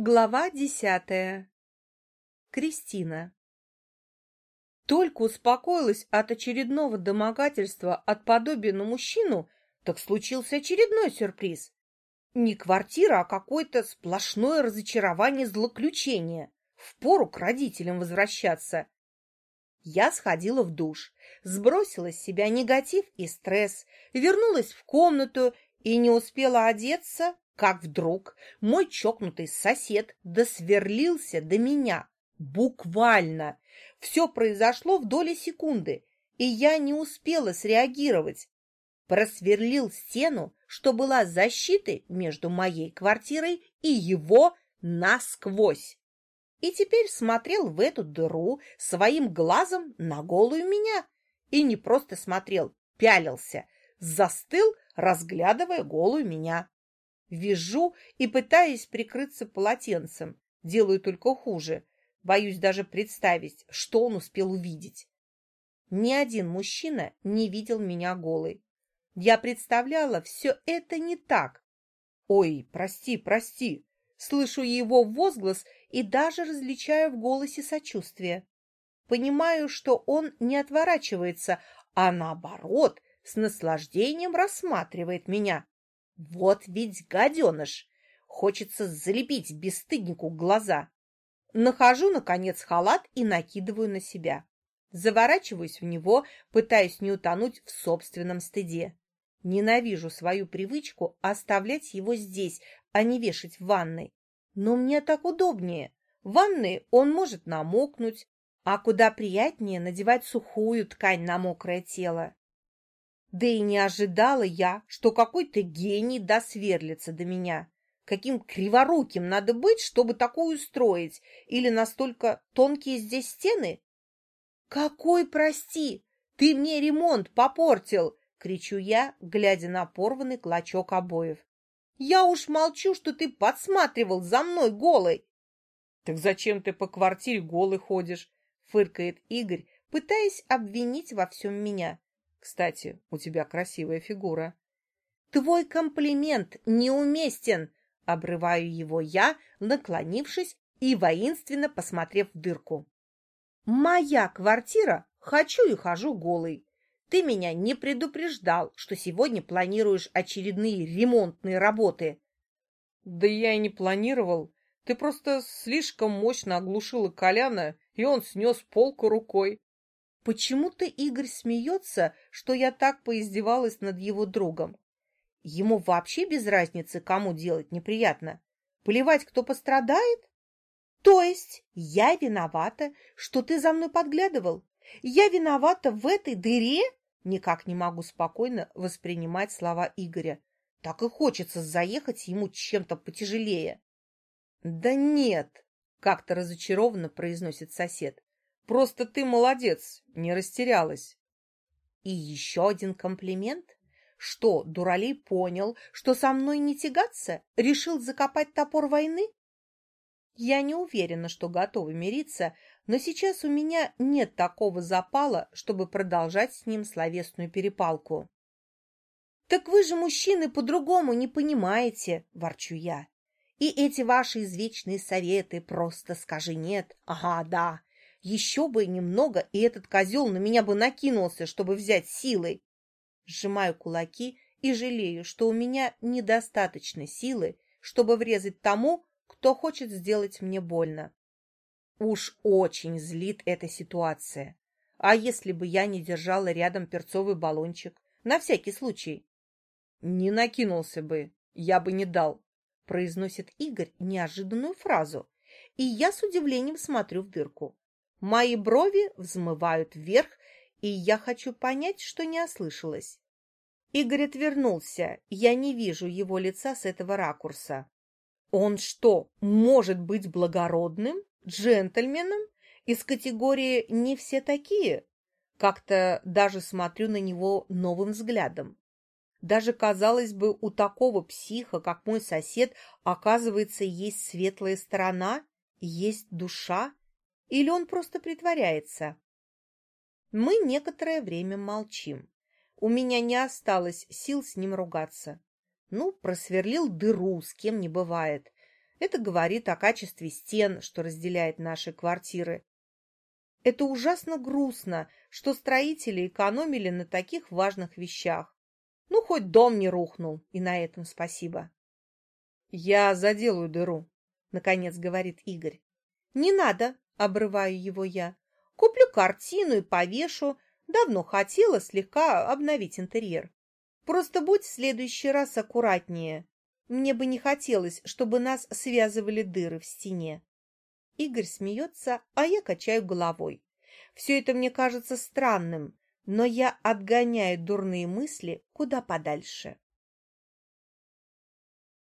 Глава десятая. Кристина. Только успокоилась от очередного домогательства от подобия на мужчину, так случился очередной сюрприз. Не квартира, а какое-то сплошное разочарование злоключения. Впору к родителям возвращаться. Я сходила в душ, сбросила с себя негатив и стресс, вернулась в комнату и не успела одеться, как вдруг мой чокнутый сосед досверлился до меня. Буквально. Все произошло в доли секунды, и я не успела среагировать. Просверлил стену, что была защитой между моей квартирой и его насквозь. И теперь смотрел в эту дыру своим глазом на голую меня. И не просто смотрел, пялился, застыл, разглядывая голую меня. Вижу и пытаюсь прикрыться полотенцем. Делаю только хуже. Боюсь даже представить, что он успел увидеть. Ни один мужчина не видел меня голой. Я представляла, все это не так. Ой, прости, прости. Слышу его возглас и даже различаю в голосе сочувствие. Понимаю, что он не отворачивается, а наоборот, с наслаждением рассматривает меня. Вот ведь гаденыш! Хочется залепить бесстыднику глаза. Нахожу, наконец, халат и накидываю на себя. Заворачиваюсь в него, пытаясь не утонуть в собственном стыде. Ненавижу свою привычку оставлять его здесь, а не вешать в ванной. Но мне так удобнее. В ванной он может намокнуть, а куда приятнее надевать сухую ткань на мокрое тело. Да и не ожидала я, что какой-то гений досверлится до меня. Каким криворуким надо быть, чтобы такое устроить? Или настолько тонкие здесь стены? «Какой, прости! Ты мне ремонт попортил!» — кричу я, глядя на порванный клочок обоев. «Я уж молчу, что ты подсматривал за мной голой!» «Так зачем ты по квартире голый ходишь?» — фыркает Игорь, пытаясь обвинить во всем меня. Кстати, у тебя красивая фигура. Твой комплимент неуместен, обрываю его я, наклонившись и воинственно посмотрев в дырку. Моя квартира, хочу и хожу голый. Ты меня не предупреждал, что сегодня планируешь очередные ремонтные работы. Да я и не планировал. Ты просто слишком мощно оглушила Коляна, и он снес полку рукой. Почему-то Игорь смеется, что я так поиздевалась над его другом. Ему вообще без разницы, кому делать неприятно. Плевать, кто пострадает? То есть я виновата, что ты за мной подглядывал? Я виновата в этой дыре? Никак не могу спокойно воспринимать слова Игоря. Так и хочется заехать ему чем-то потяжелее. Да нет, как-то разочарованно произносит сосед. Просто ты молодец, не растерялась. И еще один комплимент? Что, Дуралей понял, что со мной не тягаться? Решил закопать топор войны? Я не уверена, что готова мириться, но сейчас у меня нет такого запала, чтобы продолжать с ним словесную перепалку. «Так вы же, мужчины, по-другому не понимаете», — ворчу я. «И эти ваши извечные советы просто скажи нет. Ага, да, еще бы немного, и этот козел на меня бы накинулся, чтобы взять силой. Сжимаю кулаки и жалею, что у меня недостаточно силы, чтобы врезать тому, кто хочет сделать мне больно. Уж очень злит эта ситуация. А если бы я не держала рядом перцовый баллончик? На всякий случай. Не накинулся бы, я бы не дал, произносит Игорь неожиданную фразу. И я с удивлением смотрю в дырку. Мои брови взмывают вверх, и я хочу понять, что не ослышалось. Игорь отвернулся, я не вижу его лица с этого ракурса. Он что, может быть благородным, джентльменом из категории «не все такие»? Как-то даже смотрю на него новым взглядом. Даже, казалось бы, у такого психа, как мой сосед, оказывается, есть светлая сторона, есть душа, или он просто притворяется? Мы некоторое время молчим. У меня не осталось сил с ним ругаться. Ну, просверлил дыру, с кем не бывает. Это говорит о качестве стен, что разделяет наши квартиры. Это ужасно грустно, что строители экономили на таких важных вещах. Ну, хоть дом не рухнул, и на этом спасибо. Я заделаю дыру, наконец говорит Игорь. Не надо, обрываю его я. Куплю картину и повешу. Давно хотела слегка обновить интерьер. Просто будь в следующий раз аккуратнее. Мне бы не хотелось, чтобы нас связывали дыры в стене. Игорь смеется, а я качаю головой. Все это мне кажется странным, но я отгоняю дурные мысли куда подальше.